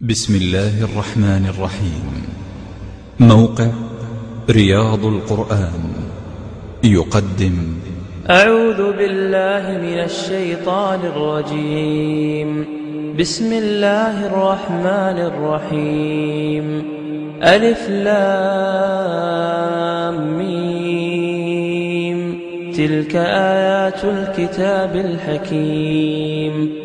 بسم الله الرحمن الرحيم موقع رياض القرآن يقدم أعوذ بالله من الشيطان الرجيم بسم الله الرحمن الرحيم ألف لام ميم تلك آيات الكتاب الحكيم